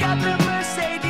got the Mercedes.